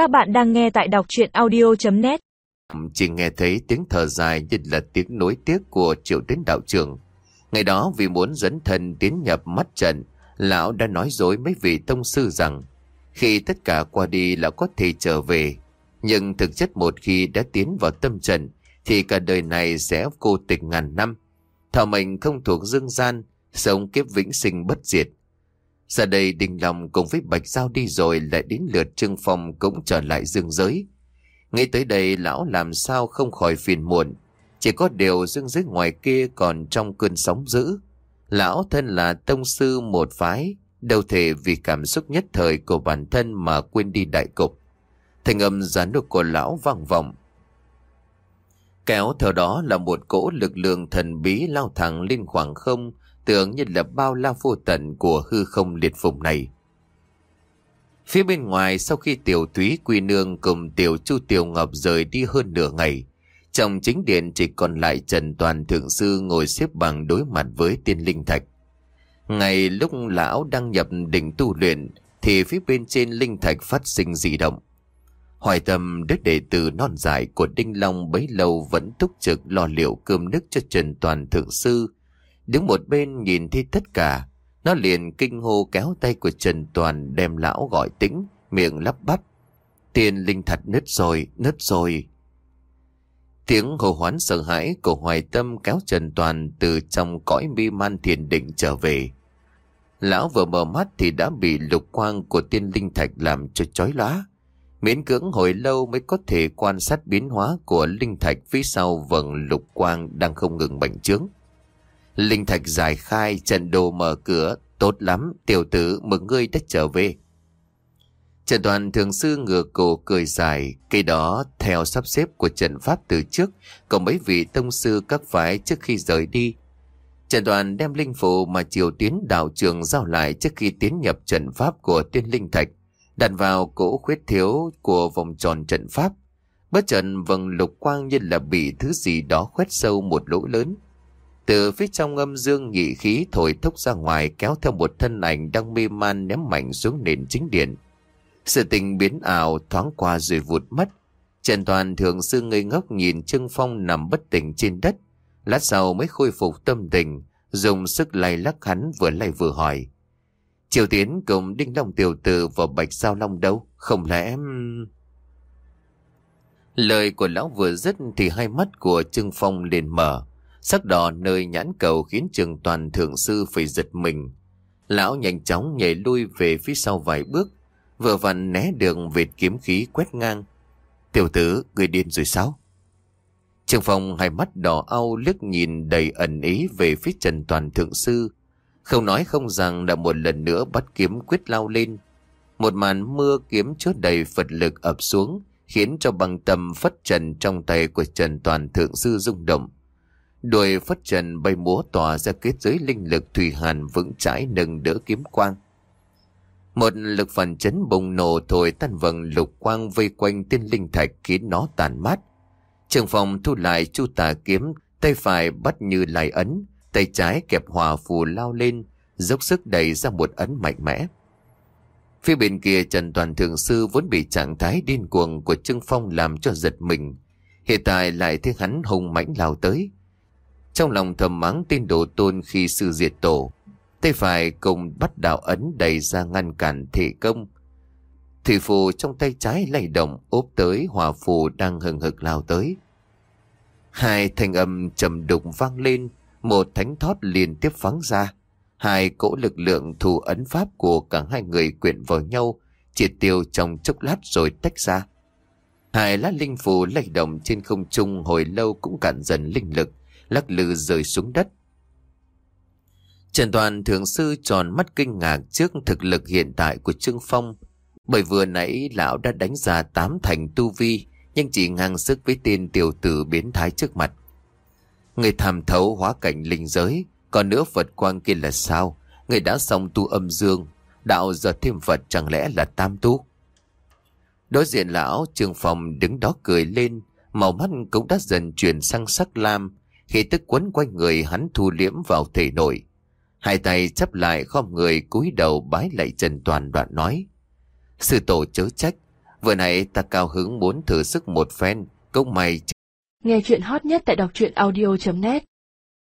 Các bạn đang nghe tại đọc chuyện audio.net Chỉ nghe thấy tiếng thở dài như là tiếng nối tiếc của triệu đến đạo trưởng. Ngày đó vì muốn dẫn thân tiến nhập mắt trận, lão đã nói dối mấy vị tông sư rằng khi tất cả qua đi là có thể trở về. Nhưng thực chất một khi đã tiến vào tâm trận thì cả đời này sẽ cô tịch ngàn năm. Thọ mình không thuộc dương gian, sống kiếp vĩnh sinh bất diệt. Giờ đây Đình Long cùng với Bạch Giao đi rồi lại đến lượt Trương Phong cũng trở lại dương giới. Ngay tới đây lão làm sao không khỏi phiền muộn. Chỉ có điều dương giới ngoài kia còn trong cơn sóng dữ. Lão thân là tông sư một phái, đâu thể vì cảm xúc nhất thời của bản thân mà quên đi đại cục. Thành âm gián được của lão vang vọng. Kéo theo đó là một cỗ lực lượng thần bí lao thẳng lên khoảng không, tưởng như là bao la vô tận của hư không liệt vùng này. Phía bên ngoài sau khi tiểu túy quy nương cùng tiểu chu tiểu ngọc rời đi hơn nửa ngày, trong chính điện chỉ còn lại Trần Toàn Thượng Sư ngồi xếp bằng đối mặt với tiên linh thạch. Ngày lúc lão đang nhập đỉnh tu luyện thì phía bên trên linh thạch phát sinh dị động. Hoài tâm đức đệ tử non dài của Đinh Long bấy lâu vẫn túc trực lo liệu cơm nước cho Trần Toàn Thượng Sư Đứng một bên nhìn thấy tất cả, nó liền kinh hô kéo tay của Trần Toàn đem lão gọi tĩnh, miệng lắp bắp. Tiền linh thật nứt rồi, nứt rồi. Tiếng hồ hoán sợ hãi của Hoài Tâm kéo Trần Toàn từ trong cõi bi man thiền định trở về. Lão vừa mở mắt thì đã bị lục quang của tiên linh thạch làm cho chói lóa. Miễn cưỡng hồi lâu mới có thể quan sát biến hóa của linh thạch phía sau vầng lục quang đang không ngừng bành trướng. Linh thạch giải khai trận đồ mở cửa, Tốt lắm, tiểu tử, mừng ngươi đã trở về. Trần Toàn thường sư ngửa cổ cười dài Cây đó theo sắp xếp của trận pháp từ trước Còn mấy vị tông sư các phái trước khi rời đi. Trần Toàn đem linh phụ mà triều tiến đạo trường giao lại trước khi tiến nhập trận pháp của tiên linh thạch, đặt vào cỗ khuyết thiếu của vòng tròn trận pháp. Bất trận vầng lục quang như là bị thứ gì đó khoét sâu một lỗ lớn từ phía trong âm dương nhị khí thổi thốc ra ngoài kéo theo một thân ảnh đang mê man ném mạnh xuống nền chính điện. Sự tình biến ảo thoáng qua rồi vụt mất. Trần Toàn thường sư ngây ngốc nhìn Trương Phong nằm bất tỉnh trên đất. Lát sau mới khôi phục tâm tình, dùng sức lay lắc hắn vừa lay vừa hỏi. Triều Tiến cùng Đinh Long Tiểu Tử và Bạch Sao Long đâu? Không lẽ... Lời của lão vừa dứt thì hai mắt của Trương Phong liền mở. Sắc đỏ nơi nhãn cầu khiến trường toàn thượng sư phải giật mình. Lão nhanh chóng nhảy lui về phía sau vài bước, vừa vặn né đường vệt kiếm khí quét ngang. Tiểu tử, người điên rồi sao? Trường phòng hai mắt đỏ au liếc nhìn đầy ẩn ý về phía trần toàn thượng sư. Không nói không rằng đã một lần nữa bắt kiếm quyết lao lên. Một màn mưa kiếm chốt đầy Phật lực ập xuống, khiến cho băng tâm phất trần trong tay của Trần Toàn Thượng Sư rung động. Đuôi phất trần bay múa tỏa ra kết giới linh lực thủy hàn vững chãi nâng đỡ kiếm quang. Một lực phản chấn bùng nổ thổi tan vầng lục quang vây quanh tiên linh thạch khiến nó tàn mát. Trường phòng thu lại chu tà kiếm, tay phải bắt như lại ấn, tay trái kẹp hòa phù lao lên, dốc sức đẩy ra một ấn mạnh mẽ. Phía bên kia Trần Toàn Thượng Sư vốn bị trạng thái điên cuồng của Trương Phong làm cho giật mình. Hiện tại lại thấy hắn hùng mãnh lao tới. Trong lòng thầm mắng tên đồ tôn khi sư diệt tổ. Tay phải cùng bắt đạo ấn đầy ra ngăn cản thể công. Thủy phù trong tay trái lay động ốp tới hòa phù đang hừng hực lao tới. Hai thanh âm trầm đục vang lên, một thánh thót liên tiếp phóng ra. Hai cỗ lực lượng thù ấn pháp của cả hai người quyện vào nhau, triệt tiêu trong chốc lát rồi tách ra. Hai lá linh phù lay động trên không trung hồi lâu cũng cạn dần linh lực, lắc lư rơi xuống đất. Trần Toàn thượng sư tròn mắt kinh ngạc trước thực lực hiện tại của Trương Phong. Bởi vừa nãy lão đã đánh ra tám thành tu vi, nhưng chỉ ngang sức với tên tiểu tử biến thái trước mặt. Người tham thấu hóa cảnh linh giới, còn nữa Phật quang kia là sao? Người đã xong tu âm dương, đạo giờ thêm Phật chẳng lẽ là tam tu? Đối diện lão, Trương Phong đứng đó cười lên, màu mắt cũng đã dần chuyển sang sắc lam, khi tức quấn quanh người hắn thu liễm vào thể nội. Hai tay chấp lại khom người cúi đầu bái lại Trần Toàn đoạn nói. Sư tổ chớ trách, Vừa nãy ta cao hứng muốn thử sức một phen, công may Nghe chuyện hot nhất tại đọc truyện audio.net